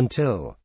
Until